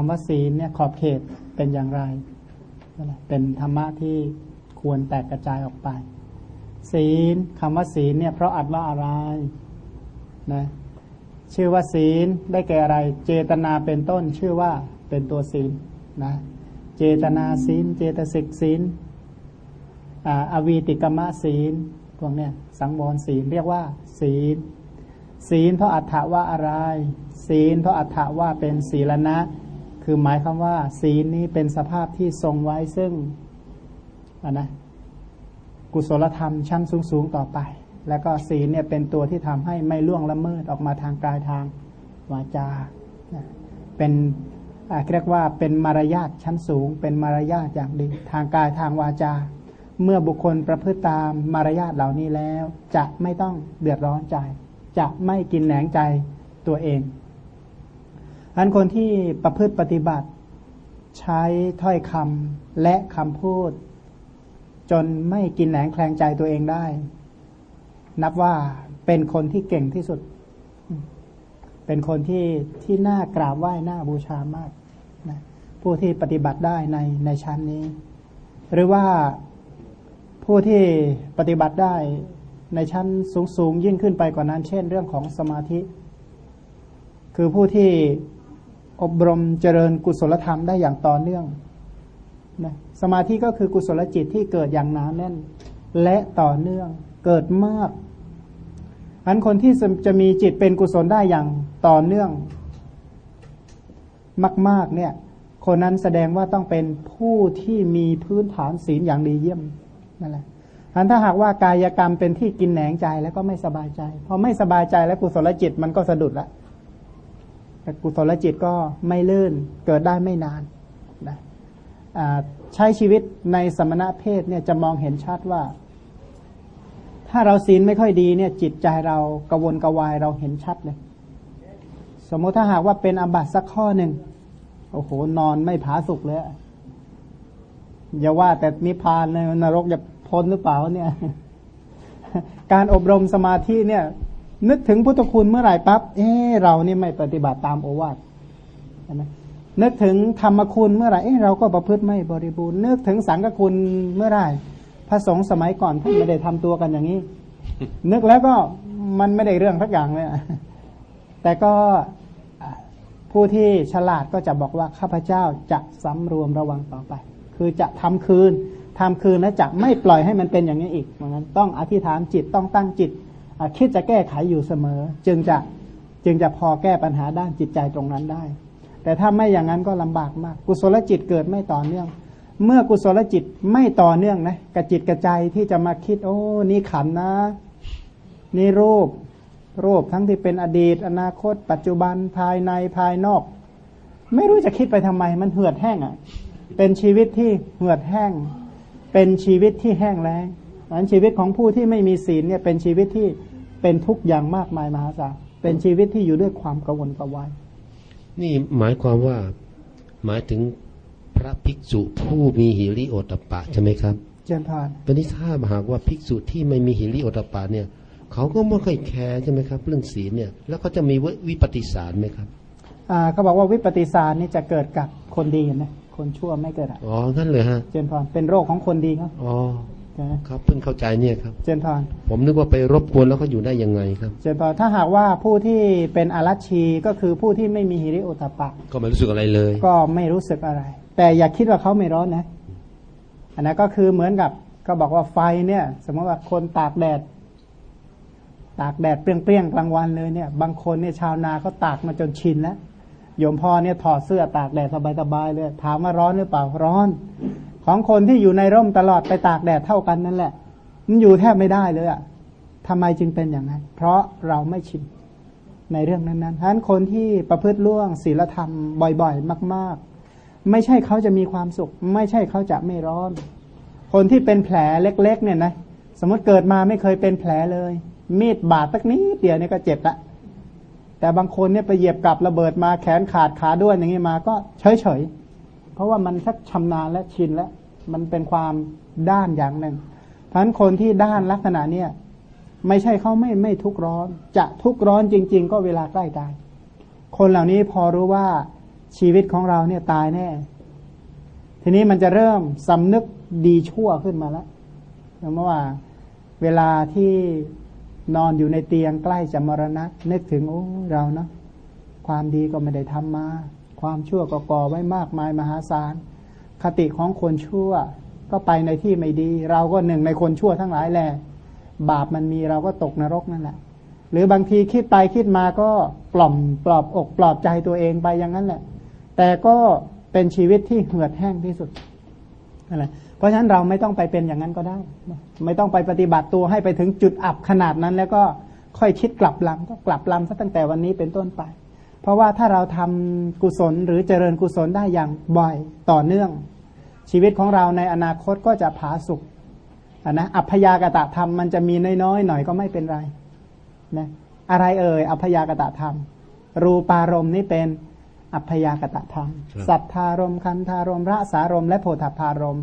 คำว่าศีลเนี่ยขอบเขตเป็นอย่างไร เป็นธรรมะที่ควรแตกกระจายออกไป ศีลคำว่าศีลเนี่ยเพราะอัดว่าอะไรนะชื่อว่าศีลได้แก่อะไร เจตนาเป็นต้นชื่อว่าเป็นตัวศีลนะเจตนาศีล เจตสิกศีลอวีติกรรมศีลพวกเนี้ยสังวรศีลเรียกว่า ศีล ศีลเพราะอัฏฐว่าอะไร ศีลเพราะอัฏฐว่าเป็นศีลนะ คือหมายคำว่า ศีลนี้เป็นสภาพที่ทรงไว้ซึ่งนนะกุศลธรรมชั้นสูงๆต่อไป แล้วก็ศีลเนี่ยเป็นตัวที่ทำให้ไม่ล่วงละเมิดออกมาทางกายทางวาจา เป็นเรียกว่าเป็นมารยาทชั้นสูง เป็นมารยาทอย่างดีทางกายทางวาจา เมื่อบุคคลประพฤติตามมารยาทเหล่านี้แล้ว จะไม่ต้องเดือดร้อนใจ จะไม่กินแหนงใจตัวเอง อันคนที่ประพฤติปฏิบัติ ใช้ถ้อยคำและคำพูด จนไม่กินแหนงแคลงใจตัวเองได้ นับว่าเป็นคนที่เก่งที่สุด เป็นคนที่ที่น่ากราบไหว้น่าบูชามากนะผู้ที่ปฏิบัติได้ในในชั้นนี้ หรือว่าผู้ที่ปฏิบัติได้ในชั้นสูงสูงยิ่งขึ้นไปกว่านั้น เช่น เรื่องของสมาธิ คือผู้ที่ อบรมเจริญกุศลธรรมได้อย่างต่อเนื่องนะสมาธิก็คือกุศลจิตที่เกิดอย่างหนาแน่น และต่อเนื่องเกิดมากอันคนที่จะมีจิตเป็นกุศลได้อย่างต่อเนื่อง มาก ๆ เนี่ย คนนั้นแสดงว่าต้องเป็นผู้ที่มีพื้นฐานศีลอย่างดีเยี่ยมนั่นแหละอันถ้าหากว่ากายกรรมเป็นที่กินแหนงใจแล้วก็ไม่สบายใจ พอไม่สบายใจแล้วกุศลจิตมันก็สะดุดละ กุศลจิตก็ไม่ลื่นเกิดได้ไม่นานนะใช้ชีวิตในสมณะเพศเนี่ยจะมองเห็นชัดว่า ถ้าเราศีลไม่ค่อยดีเนี่ย จิตใจเรากระวนกระวายเราเห็นชัดเลย สมมติถ้าหากว่าเป็นอบัตสักข้อหนึ่งโอ้โหนอนไม่ผาสุกเลยอย่าว่าแต่นิพพานเลยนรกจะพ้นหรือเปล่าเนี่ย การอบรมสมาธิเนี่ย นึกถึงพุทธคุณเมื่อไหร่ปั๊บเออเรานี่ไม่ปฏิบัติตามโอวาทใช่ไหมนึกถึงธรรมคุณเมื่อไหร่เออเราก็ประพฤติไม่บริบูรณ์นึกถึงสังฆคุณเมื่อไหร่พระสงฆ์สมัยก่อนท่านไม่ได้ทำตัวกันอย่างนี้ นึกแล้วก็มันไม่ได้เรื่องทักอย่างเลยแต่ก็ผู้ที่ฉลาดก็จะบอกว่าข้าพเจ้าจะสำรวมระวังต่อไป คือจะทำคืนทำคืนและจะไม่ปล่อยให้มันเป็นอย่างนี้อีกเหมือนกันต้องอธิษฐานจิตต้องตั้งจิต คิดจะแก้ไขอยู่เสมอ จึงจะจึงจะพอแก้ปัญหาด้านจิตใจตรงนั้นได้ แต่ถ้าไม่อย่างนั้นก็ลำบากมาก กุศลจิตเกิดไม่ต่อเนื่อง เมื่อกุศลจิตไม่ต่อเนื่องนะกระจิตกระใจที่จะมาคิด โอ้นี่ขันนะ นี่รูปรูปทั้งที่เป็นอดีต อนาคต ปัจจุบันภายในภายนอก ไม่รู้จะคิดไปทำไม มันเหือดแห้งอะ่ะ เป็นชีวิตที่เหือดแห้ง เป็นชีวิตที่แห้งแล้งอันชีวิตของผู้ที่ไม่มีศีลเนี่ยเป็นชีวิตที่ เป็นทุกข์อย่างมากมายมหาศาลเป็นชีวิตที่อยู่ด้วยความกังวลกระวาย นี่หมายความว่าหมายถึงพระภิกษุผู้มีหิริโอตปะใช่ไหมครับเจนพานตอนนี้ถ้าหากว่าภิกษุที่ไม่มีหิริโอตปะเนี่ย เขาก็ไม่ค่อยแคร์ใช่ไหมครับ เรื่องศีลเนี่ยแล้วก็จะมีวิปฏิสารไหมครับอ่าเขาบอกว่าวิปฏิสารนี่จะเกิดกับคนดีนะคนชั่วไม่เกิดอ๋อนั่นเลยฮะเจนพานเป็นโรคของคนดีครับอ๋อ ครับ เพิ่งเข้าใจเนี่ยครับ เจนพานผมนึกว่าไปรบกวนแล้วเขาอยู่ได้ยังไงครับ เจนพานถ้าหากว่าผู้ที่เป็นอรัชชีก็คือผู้ที่ไม่มีหิริโอตปะ ก็ไม่รู้สึกอะไรเลย ก็ไม่รู้สึกอะไร แต่อย่าคิดว่าเขาไม่ร้อนนะ อันนั้นก็คือเหมือนกับ ก็บอกว่าไฟเนี่ย สมมติว่าคนตากแดด ตากแดดเปรี้ยงๆกลางวันเลยเนี่ย บางคนเนี่ยชาวนาเขาตากมาจนชินแล้วโยมพ่อเนี่ยถอดเสื้อตากแดดสบายๆเลย ถามว่าร้อนหรือเปล่าร้อน ของคนที่อยู่ในร่มตลอดไปตากแดดเท่ากันนั่นแหละ มันอยู่แทบไม่ได้เลยอะ่ะทำไมจึงเป็นอย่างนั้น เพราะเราไม่ชินในเรื่องนั้นๆฉะนั้นคนที่ประพฤติล่วงศีลธรรมบ่อยๆ มาก ๆ ไม่ใช่เขาจะมีความสุข ไม่ใช่เขาจะไม่ร้อน คนที่เป็นแผลเล็ก ๆ เนี่ยนะ สมมติเกิดมาไม่เคยเป็นแผลเลย มีดบาดสักนิดเดียวเนี่ยก็เจ็บละ แต่บางคนเนี่ยไปเหยียบกับระเบิดมาแขนขาดขาด้วยอย่างนี้มาก็เฉยๆ เพราะว่ามันสักชำนาญและชินแล้วมันเป็นความด้านอย่างหนึ่งเพราะนั้นคนที่ด้านลักษณะเนี่ยไม่ใช่เขาไม่ไม่ทุกร้อน จะทุกร้อนจริง ๆ ก็เวลาใกล้ตายคนเหล่านี้พอรู้ว่าชีวิตของเราเนี่ยตายแน่ ทีนี้มันจะเริ่มสำนึกดีชั่วขึ้นมาแล้วเพราะว่าเวลาที่นอนอยู่ในเตียงใกล้จะมรณะนึกถึงโอ้เราเนาะความดีก็ไม่ได้ทำมา ความชั่วก็ก่อไว้มากมายมหาศาล คติของคนชั่วก็ไปในที่ไม่ดี เราก็หนึ่งในคนชั่วทั้งหลายแหละบาปมันมีเราก็ตกนรกนั่นแหละ หรือบางทีคิดไปคิดมาก็ปล่อมปลอบอกปลอบใจตัวเองไปอย่างนั้นแหละ แต่ก็เป็นชีวิตที่เหือดแห้งที่สุดอะไรเพราะฉะนั้นเราไม่ต้องไปเป็นอย่างนั้นก็ได้ ไม่ต้องไปปฏิบัติตัวให้ไปถึงจุดอับขนาดนั้น แล้วก็ค่อยคิดกลับลำก็กลับลำซะตั้งแต่วันนี้เป็นต้นไป เพราะว่าถ้าเราทำกุศลหรือเจริญกุศลได้อย่างบ่อยต่อเนื่อง ชีวิตของเราในอนาคตก็จะผาสุกนนะอัพยากตะธรรมมันจะมีน้อยๆหน่อยก็ไม่เป็นไรนะอะไรเอ่ยอัพยากตะธรรม รูปารมณ์นี่เป็นอัพยากตะธรรม สัทธารมคันธารมระสารม และโพธพารม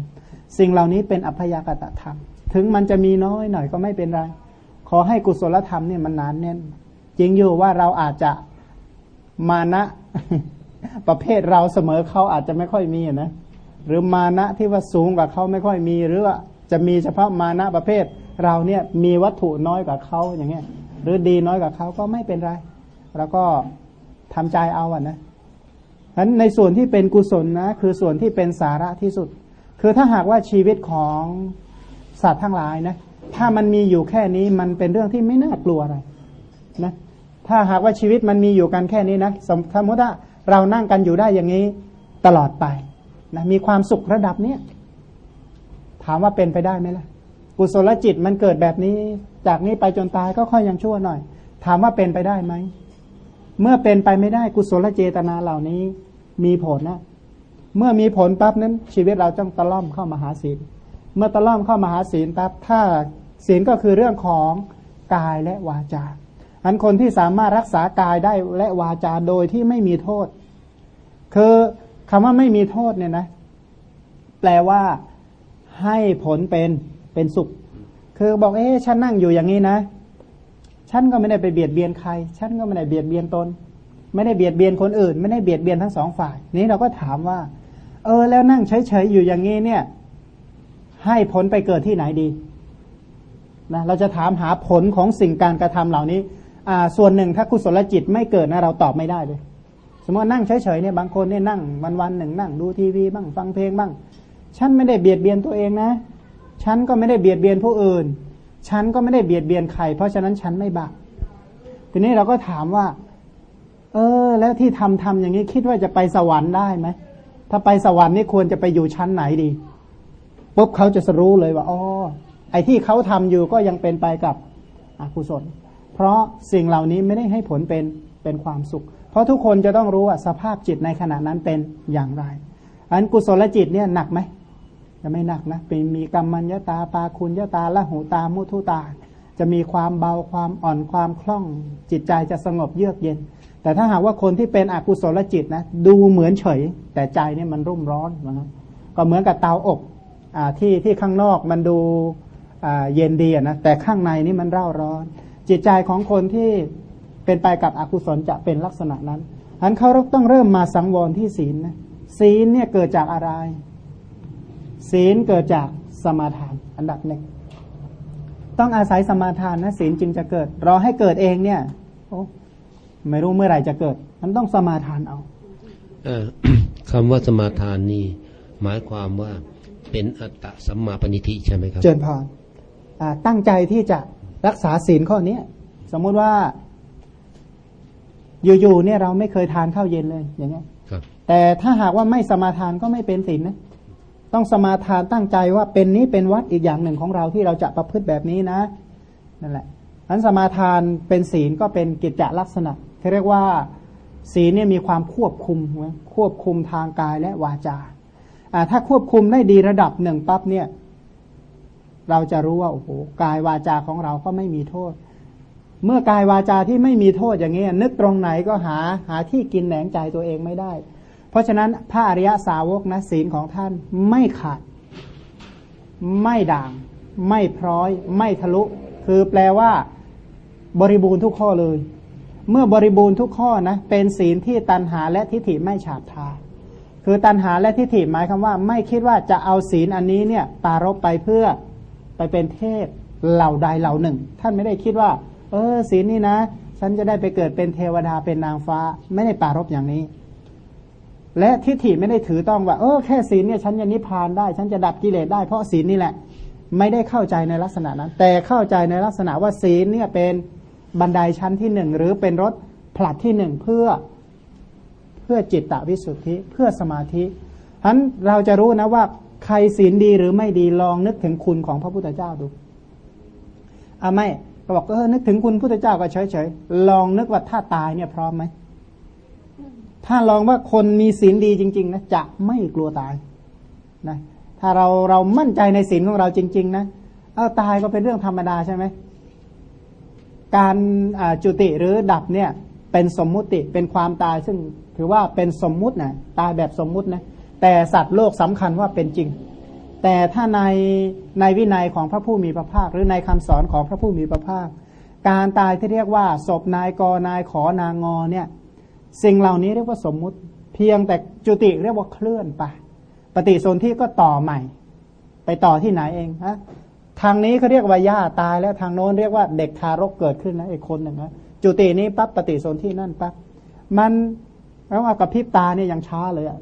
สิ่งเหล่านี้เป็นอัพยากตะธรรม ถึงมันจะมีน้อยหน่อยก็ไม่เป็นไร ขอให้กุศลธรรมเนี่ยมันนานแน่นจริงอยู่ว่าเราอาจจะ มานะ ประเภทเราเสมอเขาอาจจะไม่ค่อยมีนะหรือมานะที่ว่าสูงกว่าเขาไม่ค่อยมี หรือว่าจะมีเฉพาะมานะประเภท เราเนี่ยมีวัตถุน้อยกว่าเขาอย่างเงี้ย หรือดีน้อยกว่าเขาก็ไม่เป็นไร แล้วก็ทำใจเอาอะนะฉะนั้นในส่วนที่เป็นกุศลนะ คือส่วนที่เป็นสาระที่สุด คือถ้าหากว่าชีวิตของสัตว์ทั้งหลายนะถ้ามันมีอยู่แค่นี้มันเป็นเรื่องที่ไม่น่ากลัวอะไรนะ ถ้าหากว่าชีวิตมันมีอยู่กันแค่นี้นะสมมติว่าเรานั่งกันอยู่ได้อย่างนี้ตลอดไปนะมีความสุขระดับเนี้ยถามว่าเป็นไปได้ไหมล่ะ กุศลจิตมันเกิดแบบนี้ จากนี้ไปจนตายก็ค่อยยังชั่วหน่อย ถามว่าเป็นไปได้ไหม เมื่อเป็นไปไม่ได้กุศลเจตนาเหล่านี้ มีผลนะ เมื่อมีผลปั๊บนั้น ชีวิตเราต้องตะล่อมเข้ามาหาศีล เมื่อตะล่อมเข้ามาหาศีลปั๊บถ้าศีลก็คือเรื่องของกายและวาจา อันคนที่สามารถรักษากายได้และวาจาโดยที่ไม่มีโทษ คือคำว่าไม่มีโทษเนี่ยนะ แปลว่าให้ผลเป็นเป็นสุข คือบอกเอ๊ะฉันนั่งอยู่อย่างนี้นะฉันก็ไม่ได้ไปเบียดเบียนใคร ฉันก็ไม่ได้เบียดเบียนตน ไม่ได้เบียดเบียนคนอื่น ไม่ได้เบียดเบียนทั้งสองฝ่าย นี้เราก็ถามว่า เออ แล้วนั่งเฉยๆอยู่อย่างนี้เนี่ย ให้ผลไปเกิดที่ไหนดีนะเราจะถามหาผลของสิ่งการกระทำเหล่านี้ ส่วนหนึ่งถ้ากุศลจิตไม่เกิดนะเราตอบไม่ได้เลย สมมตินั่งเฉยๆเนี่ยบางคนเนี่ยนั่งวันๆหนึ่งนั่งดูทีวีบ้างฟังเพลงบ้าง ฉันไม่ได้เบียดเบียนตัวเองนะ ฉันก็ไม่ได้เบียดเบียนผู้อื่น ฉันก็ไม่ได้เบียดเบียนใคร เพราะฉะนั้นฉันไม่บาปทีนี้เราก็ถามว่า เออ แล้วที่ทำทำอย่างนี้คิดว่าจะไปสวรรค์ได้ไหมถ้าไปสวรรค์นี่ควรจะไปอยู่ชั้นไหนดีปุ๊บเขาจะรู้เลยว่าอ๋อไอ้ที่เขาทำอยู่ก็ยังเป็นไปกับอกุศล เพราะสิ่งเหล่านี้ไม่ได้ให้ผลเป็นเป็นความสุข เพราะทุกคนจะต้องรู้ว่าสภาพจิตในขณะนั้นเป็นอย่างไรอันกุศลจิตเนี่ยหนักไหมจะไม่หนักนะเป็นมีกรรมัญญาตาปาคุณยตาละหูตามุทุตา จะมีความเบาความอ่อนความคล่อง จิตใจจะสงบเยือกเย็น แต่ถ้าหากว่าคนที่เป็นอกุศลจิตนะดูเหมือนเฉย แต่ใจเนี่ยมันรุ่มร้อนนะก็เหมือนกับเตาอบอที่ที่ข้างนอกมันดูเย็นดีนะแต่ข้างในนี่มันเร่าร้อน จิตใจของคนที่เป็นไปกับอกุศลจะเป็นลักษณะนั้นอันเขาต้องเริ่มมาสังวรที่ศีลนะศีลเนี่ยเกิดจากอะไร ศีลเกิดจากสมาทาน อันดับหนึ่งต้องอาศัยสมาทานนะศีลจึงจะเกิด รอให้เกิดเองเนี่ยโอ้ไม่รู้เมื่อไหร่จะเกิด มันต้องสมาทานเอาอคำว่าสมาทานนี่หมายความว่าเป็นอัตตสัมมาปณิธิใช่ไหมครับ เจริญพรตั้งใจที่จะ รักษาศีลข้อนี้สมมุติว่า อยู่ๆเนี่ยเราไม่เคยทานข้าวเย็นเลยอย่างเงี้ยแต่ถ้าหากว่าไม่สมาทานก็ไม่เป็นศีลนะต้องสมาทานตั้งใจว่าเป็นนี้เป็นวัดอีกอย่างหนึ่งของเราที่เราจะประพฤติแบบนี้นะนั่นแหละอันสมาทานเป็นศีลก็เป็นกิจจลักษณะที่เรียกว่าศีลเนี่ยมีความควบคุมควบคุมทางกายและวาจาถ้าควบคุมได้ดีระดับหนึ่งปั๊บเนี่ย เราจะรู้ว่าโอ้โหกายวาจาของเราก็ไม่มีโทษ เมื่อกายวาจาที่ไม่มีโทษอย่างนี้นึกตรงไหนก็หาหาที่กินแหนงใจตัวเองไม่ได้ เพราะฉะนั้นพระอริยสาวกนะศีลของท่านไม่ขาด ไม่ด่าง ไม่พร้อย ไม่ทะลุ คือแปลว่า บริบูรณ์ทุกข้อเลย เมื่อบริบูรณ์ทุกข้อนะเป็นศีลที่ตันหาและทิฏฐิไม่ฉาบทาคือตันหาและทิฏฐิหมายคำว่า ไม่คิดว่าจะเอาศีลอันนี้เนี่ยปารบไปเพื่อ ไปเป็นเทพเหล่าใดเหล่าหนึ่ง ท่านไม่ได้คิดว่า เออศีลนี่นะ ฉันจะได้ไปเกิดเป็นเทวดาเป็นนางฟ้า ไม่ได้ปารบอย่างนี้ และทิฏฐิไม่ได้ถือต้องว่า เออแค่ศีลเนี่ยฉันจะนิพพานได้ ฉันจะดับกิเลสได้เพราะศีลนี่แหละ ไม่ได้เข้าใจในลักษณะนั้น แต่เข้าใจในลักษณะว่าศีลเนี่ยเป็นบันไดชั้นที่หนึ่งหรือเป็นรถผลัดที่หนึ่งเพื่อเพื่อจิตตวิสุทธิ เพื่อสมาธิฉะนั้นเราจะรู้นะว่า ใครศีลดีหรือไม่ดีลองนึกถึงคุณของพระพุทธเจ้าดูอ่าไม่ก็บอกเออนึกถึงคุณพุทธเจ้าก็เฉยๆลองนึกว่าถ้าตายเนี่ยพร้อมไหมถ้าลองว่าคนมีศีลดีจริง ๆ นะจะไม่กลัวตายนะถ้าเราเรามั่นใจในศีลของเราจริง ๆ นะเอาตายก็เป็นเรื่องธรรมดาใช่ไหมการจุติหรือดับเนี่ย เป็นสมมุติเป็นความตายซึ่งถือว่าเป็นสมมุตินะตายแบบสมมุตินะ แต่สัตว์โลกสำคัญว่าเป็นจริง แต่ถ้าในในวินัยของพระผู้มีพระภาค หรือในคำสอนของพระผู้มีพระภาค การตายที่เรียกว่าศพนายกนายขอนางอเนี่ยสิ่งเหล่านี้เรียกว่าสมมุติเพียงแต่จุติเรียกว่าเคลื่อนไป ปฏิสนธิก็ต่อใหม่ ไปต่อที่ไหนเองฮะทางนี้เขาเรียกว่าย่าตายแล้วทางโน้นเรียกว่าเด็กทารกเกิดขึ้นนะอีกคนหนึ่งนะจุตินี้ปั๊บปฏิสนธินั่นปั๊บมันแล้วว่ากับพริบตาเนี่ยยังช้าเลยอะ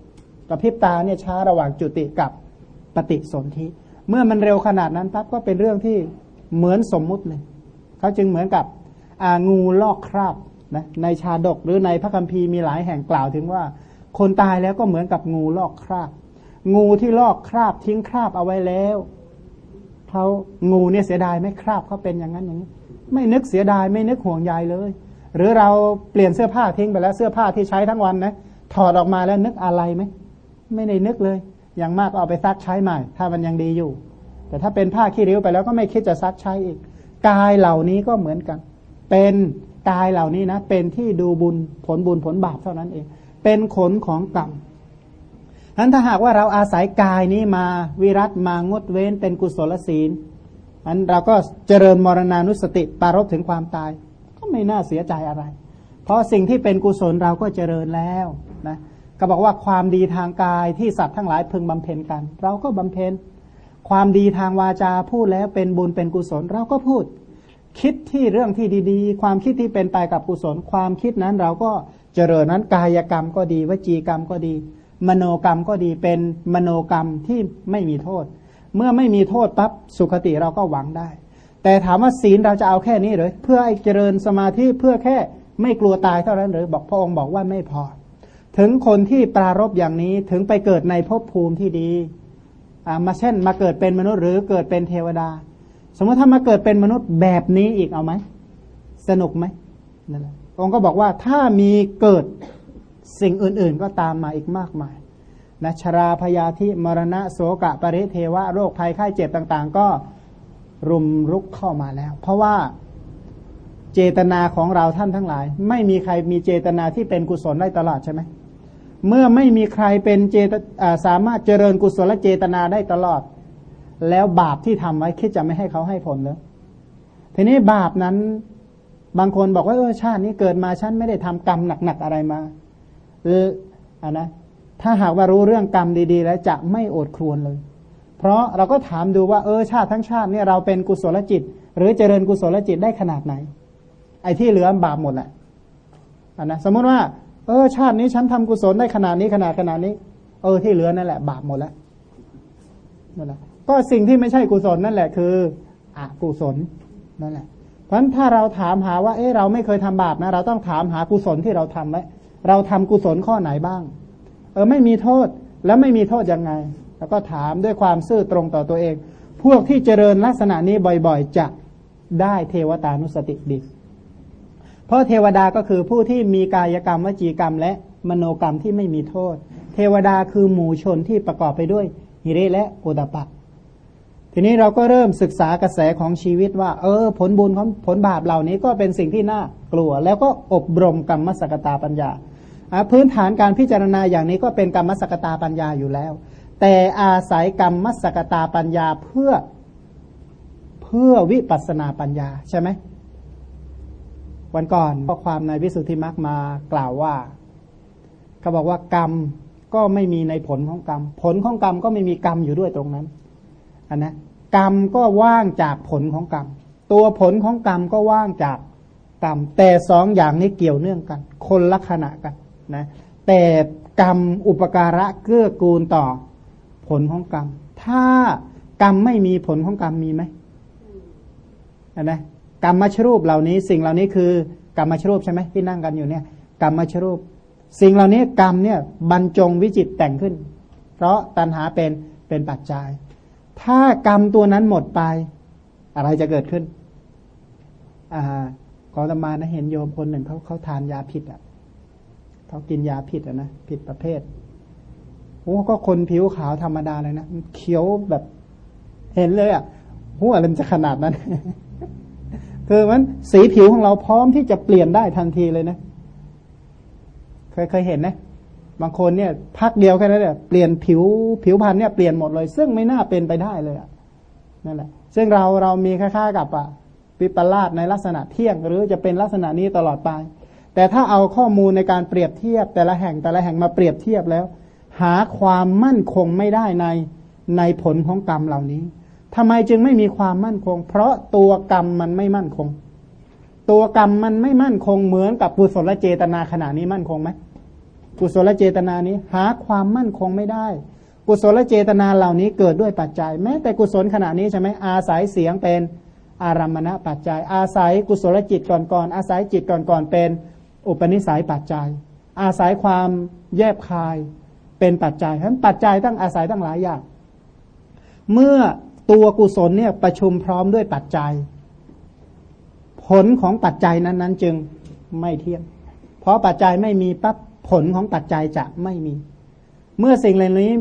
กับพิบตาเนี่ยช้าระหว่างจุติกับปฏิสนธิเมื่อมันเร็วขนาดนั้นปั๊บก็เป็นเรื่องที่เหมือนสมมุติเลยเขาจึงเหมือนกับงูลอกคราบนะในชาดกหรือในพระคัมภีร์มีหลายแห่งกล่าวถึงว่า คนตายแล้วก็เหมือนกับงูลอกคราบ งูที่ลอกคราบทิ้งคราบเอาไว้แล้วเขางูเนี่ยเสียดายไม่คราบเขาเป็นอย่างนั้นอย่างนี้ ไม่นึกเสียดายไม่นึกห่วงใยเลย หรือเราเปลี่ยนเสื้อผ้าทิ้งไปแล้วเสื้อผ้าที่ใช้ทั้งวันนะถอดออกมาแล้วนึกอะไรไหม ไม่ได้นึกเลย อย่างมากเอาไปซักใช้ใหม่ ถ้ามันยังดีอยู่ แต่ถ้าเป็นผ้าขี้ริ้วไปแล้วก็ไม่คิดจะซักใช้อีก กายเหล่านี้ก็เหมือนกัน เป็นกายเหล่านี้นะ เป็นที่ดูบุญผลบุญผลบาปเท่านั้นเอง เป็นขนของกรรมนั้นถ้าหากว่าเราอาศัยกายนี้มาวิรัตมางดเว้นเป็นกุศลศีลอันเราก็เจริญมรณานุสติปารบถึงความตาย ก็ไม่น่าเสียใจอะไร เพราะสิ่งที่เป็นกุศลเราก็เจริญแล้วนะ ก็บอกว่าความดีทางกายที่สัตว์ทั้งหลายพึงบำเพ็ญกัน เราก็บำเพ็ญ ความดีทางวาจาพูดแล้วเป็นบุญเป็นกุศล เราก็พูด คิดที่เรื่องที่ดีๆ ความคิดที่เป็นไปกับกุศล ความคิดนั้นเราก็เจริญนั้นกายกรรมก็ดี วจีกรรมก็ดี มโนกรรมก็ดีเป็นมโนกรรมที่ไม่มีโทษ เมื่อไม่มีโทษปั๊บสุขติเราก็หวังได้ แต่ถามว่าศีลเราจะเอาแค่นี้หรือเพื่อให้เจริญสมาธิเพื่อแค่ไม่กลัวตายเท่านั้นหรือบอกพระองค์บอกว่าไม่พอ ถึงคนที่ปรารบอย่างนี้ถึงไปเกิดในภพภูมิที่ดีมาเช่นมาเกิดเป็นมนุษย์หรือเกิดเป็นเทวดา สมมติถ้ามาเกิดเป็นมนุษย์แบบนี้อีกเอาไหมสนุกไหมนั่นแหละองค์ก็บอกว่าถ้ามีเกิดสิ่งอื่น ๆ ก็ตามมาอีกมากมายนะชราพยาธิมรณะโสกะปริเทวะโรคภัยไข้เจ็บต่างๆ ก็รุมรุกเข้ามาแล้ว เพราะว่าเจตนาของเราท่านทั้งหลาย ไม่มีใครมีเจตนาที่เป็นกุศลได้ตลอดใช่ไหม เมื่อไม่มีใครเป็นเจตสามารถเจริญกุศลเจตนาได้ตลอด แล้วบาปที่ทำไว้คิดจะไม่ให้เขาให้ผลเลยทีนี้บาปนั้นบางคนบอกว่าเออชาตินี้เกิดมาฉันไม่ได้ทำกรรมหนักๆอะไรมาเอออ่านะถ้าหากว่ารู้เรื่องกรรมดี ๆ แล้วจะไม่อดครวนเลย เพราะเราก็ถามดูว่าเออชาติทั้งชาติเนี่ยเราเป็นกุศลจิต หรือเจริญกุศลจิตได้ขนาดไหน ไอ้ที่เหลือบาปหมดแหละอ่านะสมมติว่า เออชาตินี้ฉันทำกุศลได้ขนาดนี้ขนาดขนาดนี้ เออที่เหลือนั่นแหละ บาปหมดแล้วนั่นแหละก็สิ่งที่ไม่ใช่กุศลนั่นแหละคืออกุศลนั่นแหละ เพราะฉะนั้นถ้าเราถามหาว่าเออเราไม่เคยทำบาปนะ เราต้องถามหากุศลที่เราทำไว้เราทำกุศลข้อไหนบ้าง เออไม่มีโทษแล้วไม่มีโทษยังไง แล้วก็ถามด้วยความซื่อตรงต่อตัวเอง พวกที่เจริญลักษณะนี้บ่อยๆ จะได้เทวตานุสติดี เพราะเทวดาก็คือผู้ที่มีกายกรรมวจีกรรม และมโนกรรมที่ไม่มีโทษ เทวดาคือหมู่ชนที่ประกอบไปด้วยหิริและโอตปะทีนี้เราก็เริ่มศึกษากระแสของชีวิตว่า เออ ผลบุญของผลบาปเหล่านี้ก็เป็นสิ่งที่น่ากลัว แล้วก็อบรมกรรมสกตาปัญญาพื้นฐานการพิจารณาอย่างนี้ก็เป็นกรรมสกตาปัญญาอยู่แล้ว แต่อาศัยกรรมสกตาปัญญาเพื่อเพื่อวิปัสนาปัญญาใช่ไหม วันก่อนข้อความในวิสุทธิมรรคมากล่าวว่าเขาบอกว่ากรรมก็ไม่มีในผลของกรรม ผลของกรรมก็ไม่มีกรรมอยู่ด้วยตรงนั้นอันนะกรรมก็ว่างจากผลของกรรม ตัวผลของกรรมก็ว่างจากกรรม แต่สองอย่างนี้เกี่ยวเนื่องกัน คนละขณะกันนะแต่กรรมอุปการะเกื้อกูลต่อผลของกรรม ถ้ากรรมไม่มีผลของกรรมมีไหมนะ กรรมมชรูปเหล่านี้ สิ่งเหล่านี้คือกรรมมชรูปใช่ไหมที่นั่งกันอยู่เนี่ยกรรมมชรูป สิ่งเหล่านี้กรรมเนี่ยบรรจงวิจิตแต่งขึ้น เพราะตัณหาเป็นเป็นปัจจัย ถ้ากรรมตัวนั้นหมดไป อะไรจะเกิดขึ้นอ่าขอตมานะเห็นโยมคนหนึ่งเขาเขาทานยาผิดอะเขากินยาผิดอะนะผิดประเภทโอ้ก็คนผิวขาวธรรมดาเลยนะเขียวแบบเห็นเลยอะหัวอะไรมันจะขนาดนั้น คือมันสีผิวของเราพร้อมที่จะเปลี่ยนได้ทันทีเลยนะ เคยเคยเห็นนะบางคนเนี่ยพักเดียวแค่นั้นเนี่ยเปลี่ยนผิวผิวพรรณเนี่ยเปลี่ยนหมดเลย ซึ่งไม่น่าเป็นไปได้เลยอะนั่นแหละ ซึ่งเราเรามีค่าๆกับอะวิปลาสในลักษณะเที่ยง หรือจะเป็นลักษณะนี้ตลอดไป แต่ถ้าเอาข้อมูลในการเปรียบเทียบ แต่ละแห่งแต่ละแห่งมาเปรียบเทียบแล้ว หาความมั่นคงไม่ได้ในในผลของกรรมเหล่านี้ ทำไมจึงไม่มีความมั่นคง เพราะตัวกรรมมันไม่มั่นคง ตัวกรรมมันไม่มั่นคงเหมือนกับกุศลเจตนาขณะนี้มั่นคงไหมกุศลเจตนานี้หาความมั่นคงไม่ได้ กุศลเจตนาเหล่านี้เกิดด้วยปัจจัย แม้แต่กุศลขณะนี้ใช่ไหมอาศัยเสียงเป็นอารมณปัจจัย อาศัยกุศลจิตก่อนๆอาศัยจิตก่อนๆเป็นอุปนิสัยปัจจัย อาศัยความแยบคายเป็นปัจจัยฉะนั้นปัจจัยตั้งอาศัยตั้งหลายอย่าง เมื่อ ตัวกุศลเนี่ยประชุมพร้อมด้วยปัจจัย ผลของปัจจัยนั้นๆ จึงไม่เที่ยง เพราะปัจจัยไม่มีปั๊บผลของปัจจัยจะไม่มี เมื่อสิ่งเหล่านี้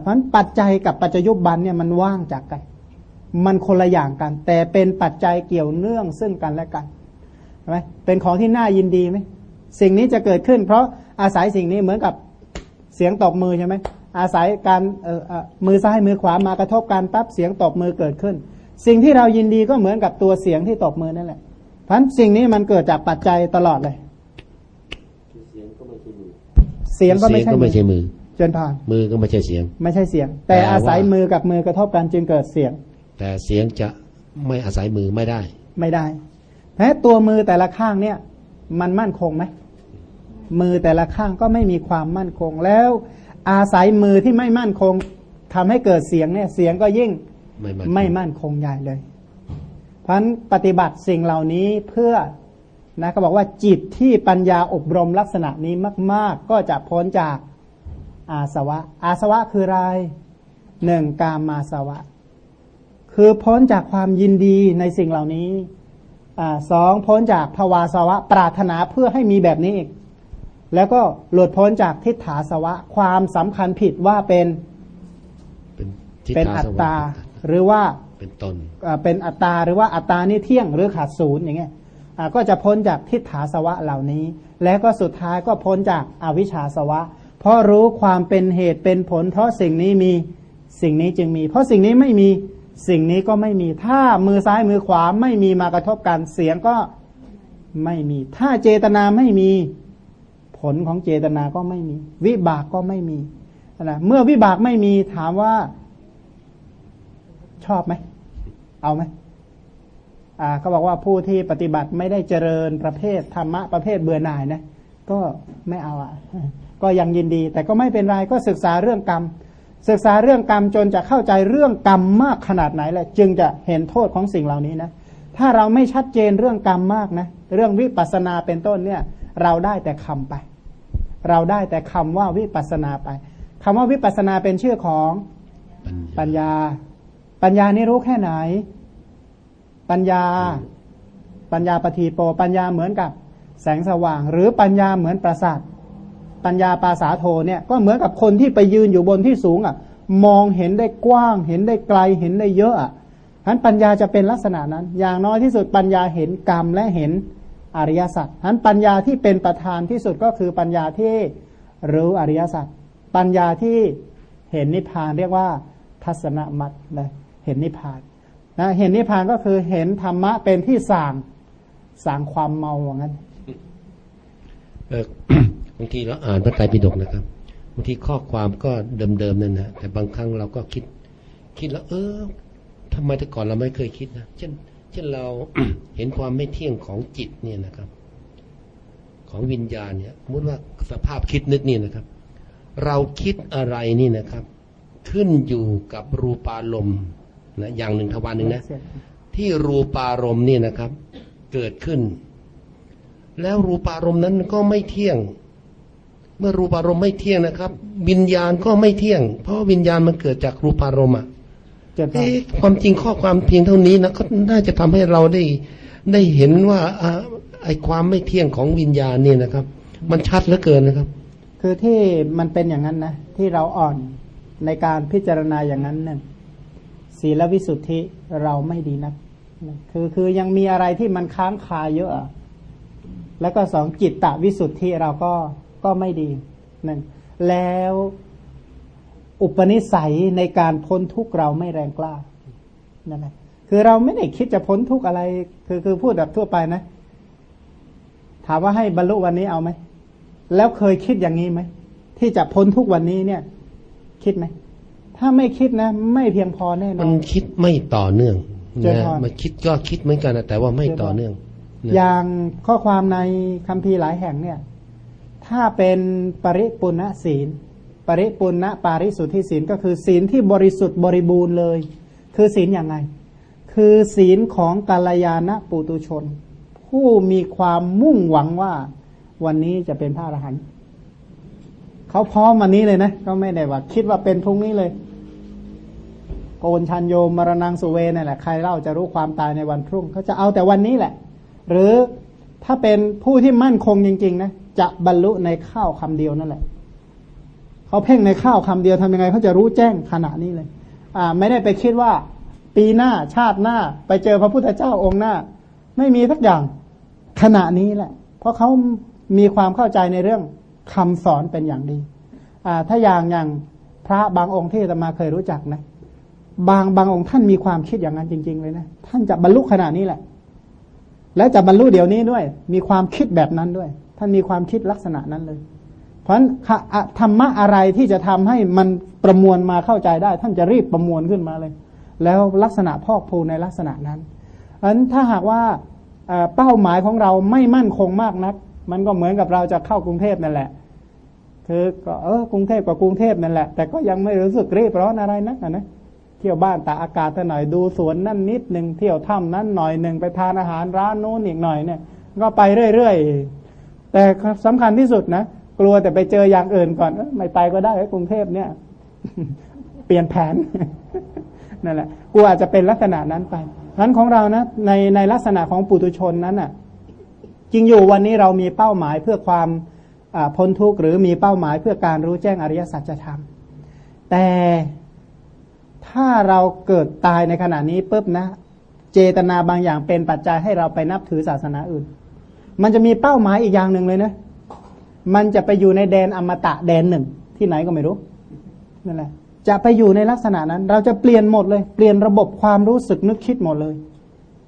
เพราะปัจจัยกับปัจจยุบันเนี่ยมันว่างจากกัน มันคนละอย่างกัน แต่เป็นปัจจัยเกี่ยวเนื่องซึ่งกันและกันใช่ไหมเป็นของที่น่ายินดีไหมสิ่งนี้จะเกิดขึ้น เพราะอาศัยสิ่งนี้เหมือนกับเสียงตบมือใช่ไหม อาศัยการเออมือซ้ายมือขวามากระทบกันปั๊บเสียงตบมือเกิดขึ้น สิ่งที่เรายินดีก็เหมือนกับตัวเสียงที่ตบมือนั่นแหละเพราะสิ่งนี้มันเกิดจากปัจจัยตลอดเลย เสียงก็ไม่ใช่ไม่ใช่มือจนผ่านมือก็ไม่ใช่เสียง ไม่ใช่เสียง แต่อาศัยมือกับมือกระทบกันจึงเกิดเสียง แต่เสียงจะไม่อาศัยมือไม่ได้ ไม่ได้แม้ตัวมือแต่ละข้างเนี่ย มันมั่นคงไหมมือแต่ละข้างก็ไม่มีความมั่นคงแล้ว อาศัยมือที่ไม่มั่นคงทำให้เกิดเสียงเนี่ยเสียงก็ยิ่งไม่ไม่มั่นคงใหญ่เลย เพราะฉะนั้นปฏิบัติสิ่งเหล่านี้เพื่อนะก็บอกว่าจิตที่ปัญญาอบรมลักษณะนี้มาก ๆ ก็จะพ้นจากอาสวะ อาสวะคืออะไรหนึ่งกามาสวะ คือพ้นจากความยินดีในสิ่งเหล่านี้อสองพ้นจากภาวาสวะ ปรารถนาเพื่อให้มีแบบนี้อีก แล้วก็หลุดพ้นจากทิฏฐาสวะ ความสำคัญผิดว่าเป็นเป็นอัตตา หรือว่าเป็นตนเป็นอัตตาหรือว่าอัตตานี่เที่ยงหรือขาดศูนย์อย่างเงี้ยก็จะพ้นจากทิฏฐาสวะเหล่านี้ แล้วก็สุดท้ายก็พ้นจากอาวิชชาสวะ เพราะรู้ความเป็นเหตุเป็นผล เพราะสิ่งนี้มีสิ่งนี้จึงมี เพราะสิ่งนี้ไม่มีสิ่งนี้ก็ไม่มีถ้ามือซ้ายมือขวาไม่มีมากระทบกันเสียงก็ไม่มี ถ้าเจตนาไม่มีผ ลของเจตนาก็ไม่มี วิบากก็ไม่มีนะเมื่อวิบากไม่มีถามว่า ชอบไหม เอาไหมอ่าเขาบอกว่าผู้ที่ปฏิบัติไม่ได้เจริญประเภทธรรมะประเภทเบื่อหน่ายนะก็ไม่เอาอะ ก็ยังยินดี แต่ก็ไม่เป็นไรก็ศึกษาเรื่องกรรม ศึกษาเรื่องกรรมจนจะเข้าใจเรื่องกรรมมากขนาดไหนแหละจึงจะเห็นโทษของสิ่งเหล่านี้นะถ้าเราไม่ชัดเจนเรื่องกรรมมากนะ เรื่องวิปัสสนาเป็นต้นเนี่ย เราได้แต่คำไป เราได้แต่คำว่าวิปัสสนาไปคำว่าวิปัสสนาเป็นชื่อของปัญญา ปัญญานี่รู้แค่ไหน ปัญญา ปัญญาปฏิโป ปัญญาเหมือนกับแสงสว่าง หรือปัญญาเหมือนประสาท ปัญญาปาสาโทเนี่ยก็เหมือนกับคนที่ไปยืนอยู่บนที่สูงอะ มองเห็นได้กว้าง เห็นได้ไกล เห็นได้เยอะอะฉะนั้นปัญญาจะเป็นลักษณะนั้น อย่างน้อยที่สุดปัญญาเห็นกรรมและเห็น อริยสัจนั้นปัญญาที่เป็นประธานที่สุดก็คือปัญญาที่รู้อริยสัจปัญญาที่เห็นนิพพานเรียกว่าทัศนมัตนะเห็นนิพพานนะเห็นนิพพานก็คือเห็นธรรมะเป็นที่สั่งสางความเมาอย่างนั้นบางทีเราอ่านพระไตรปิฎกนะครับบางทีข้อความก็เดิมๆนั่นนะแต่บางครั้งเราก็คิด คิดแล้วเออทำไมแต่ก่อนเราไม่เคยคิดนะเช่น เช่นเราเห็นความไม่เที่ยงของจิตเนี่ยนะครับ ของวิญญาณเนี่ยสมมติว่าสภาพคิดนึกนี่นะครับ เราคิดอะไรนี่นะครับ ขึ้นอยู่กับรูปารมณ์นะอย่างหนึ่งทวารหนึ่งนะ ที่รูปารมณ์นี่นะครับ เกิดขึ้น แล้วรูปารมณ์นั้นก็ไม่เที่ยง เมื่อรูปารมณ์ไม่เที่ยงนะครับ วิญญาณก็ไม่เที่ยง เพราะวิญญาณมันเกิดจากรูปารมณ์อะ เจ็บเอ๊ะความจริงข้อความเพียงเท่านี้นะก็น่าจะทำให้เราได้ได้เห็นว่าอ่าไอ้ความไม่เที่ยงของวิญญาณเนี่ยนะครับ มันชัดเหลือเกินนะครับ คือที่มันเป็นอย่างนั้นนะ ที่เราอ่อนในการพิจารณาอย่างนั้นเนี่ยศีลวิสุทธิเราไม่ดีนัก คือคือยังมีอะไรที่มันค้างคาเยอะอะแล้วก็สองจิตตวิสุทธิเราก็ก็ไม่ดีนั่นแล้ว อุปนิสัยในการพ้นทุกข์เราไม่แรงกล้านั่นแหละคือเราไม่ได้คิดจะพ้นทุกข์อะไร คือคือพูดแบบทั่วไปนะ ถามว่าให้บรรลุวันนี้เอาไหม แล้วเคยคิดอย่างนี้ไหม ที่จะพ้นทุกวันนี้เนี่ย คิดไหม ถ้าไม่คิดนะ ไม่เพียงพอแน่นมัอนนคิดไม่ต่อเนื่องเจริญนะพรมันคิดก็คิดเหมือนกันนะแต่ว่าไม่ต่อเนื่องนะอย่างข้อความในคัมภีร์หลายแห่งเนี่ย ถ้าเป็นปริปุณศีล ปริปุณปาริสุทธิศีลก็คือศีลที่บริสุทธิ์บริบูรณ์เลย คือศีลอย่างไง คือศีลของกาลยาณปุตุชน ผู้มีความมุ่งหวังว่าวันนี้จะเป็นพระอรหันต์เขาพร้อมวันนี้เลยนะ ก็ไม่ได้ว่า คิดว่าเป็นพรุ่งนี้เลย โกนชันโยมมรณงสุเวนั่นแหละใครเล่าจะรู้ความตายในวันพรุ่งเขาจะเอาแต่วันนี้แหละ หรือถ้าเป็นผู้ที่มั่นคงจริง ๆ นะ จะบรรลุในข้าวคำเดียวนั่นแหละ เขาเพ่งในข้าวคำเดียวทำยังไงเขาจะรู้แจ้งขณะนี้เลยอ่าไม่ได้ไปคิดว่า ปีหน้าชาติหน้า ไปเจอพระพุทธเจ้าองค์หน้า ไม่มีสักอย่างขณะนี้แหละ เพราะเขามีความเข้าใจในเรื่องคำสอนเป็นอย่างดีอ่าถ้าอย่างอย่างพระบางองค์ที่ตมาเคยรู้จักนะบางบางองค์ท่านมีความคิดอย่างนั้นจริง ๆ เลยนะท่านจะบรรลุขนาดนี้แหละ และจะบรรลุเดี๋ยวนี้ด้วย มีความคิดแบบนั้นด้วย ท่านมีความคิดลักษณะนั้นเลย เพราะฉะนั้นธรรมะอะไรที่จะทำให้มันประมวลมาเข้าใจได้ ท่านจะรีบประมวลขึ้นมาเลย แล้วลักษณะพอกพูในลักษณะนั้นเพราะฉะนั้นถ้าหากว่าเป้าหมายของเราไม่มั่นคงมากนัก มันก็เหมือนกับเราจะเข้ากรุงเทพนั่นแหละคือก็เออกรุงเทพกับกรุงเทพนั่นแหละ แต่ก็ยังไม่รู้สึกรีบร้อนอะไรนักอะนะเที่ยวบ้านตากอากาศหน่อยดูสวนนั่นนิดหนึ่งเที่ยวถ้ำนั้นหน่อยหนึ่งไปทานอาหารร้านโน้นอีกหน่อยเนี่ย ก็ไปเรื่อยๆแต่สำคัญที่สุดนะ กลัวแต่ไปเจออย่างอื่นก่อนไม่ไปก็ได้ไอ้กรุงเทพเนี่ย เปลี่ยนแผนนั่นแหละกลัวอาจจะเป็นลักษณะนั้นไปนั้นของเรานะในในลักษณะของปุตุชนนั้นน่ะ จริงอยู่วันนี้เรามีเป้าหมายเพื่อความพ้นทุกข์หรือมีเป้าหมายเพื่อการรู้แจ้งอริยสัจธรรม แต่ถ้าเราเกิดตายในขณะนี้ปุ๊บนะ เจตนาบางอย่างเป็นปัจจัยให้เราไปนับถือศาสนาอื่น มันจะมีเป้าหมายอีกอย่างหนึ่งเลยนะ มันจะไปอยู่ในแดนอมตะแดนหนึ่ง ที่ไหนก็ไม่รู้นั่นแหละจะไปอยู่ในลักษณะนั้น เราจะเปลี่ยนหมดเลย เปลี่ยนระบบความรู้สึกนึกคิดหมดเลย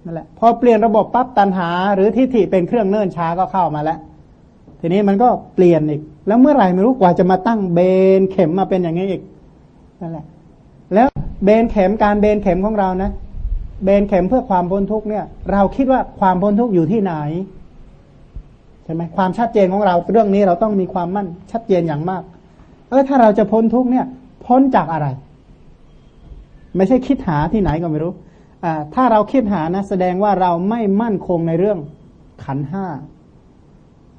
นั่นแหละพอเปลี่ยนระบบปั๊บตันหา หรือทิฏฐิเป็นเครื่องเนิ่นช้าก็เข้ามาแล้ว ทีนี้มันก็เปลี่ยนอีก แล้วเมื่อไหร่ไม่รู้กว่าจะมาตั้งเบนเข็มมาเป็นอย่างนี้อีกนั่นแหละ แล้วเบนเข็มการเบนเข็มของเรานะ เบนเข็มเพื่อความพ้นทุกเนี่ย เราคิดว่าความพ้นทุกอยู่ที่ไหน ช่ไหมความชัดเจนของเราเรื่องนี้เราต้องมีความมั่นชัดเจนอย่างมาก เออถ้าเราจะพ้นทุกเนี่ย พ้นจากอะไร ไม่ใช่คิดหาที่ไหนก็ไม่รู้อ่าถ้าเราคิดหานะ แสดงว่าเราไม่มั่นคงในเรื่องขันห้า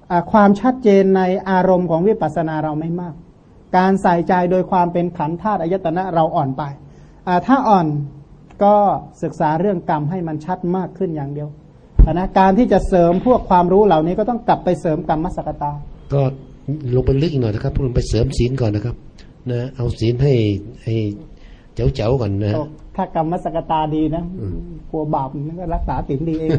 อ่าความชัดเจนในอารมณ์ของวิปัสสนาเราไม่มาก การใส่ใจโดยความเป็นขันธ์ธาตุอายตนะเราอ่อนไปอ่าถ้าอ่อนก็ศึกษาเรื่องกรรมให้มันชัดมากขึ้นอย่างเดียว นะการที่จะเสริมพวกความรู้เหล่านี้ก็ต้องกลับไปเสริมกรรมสกตา ก็ลงไปลึกอีกหน่อยนะครับลงไปเสริมศีลก่อนนะครับนะเอาศีลให้ให้เจ๋วๆก่อนนะถ้ากรรมสกตาดีนะกลัวบาปมันก็รักษาศีลดีเอง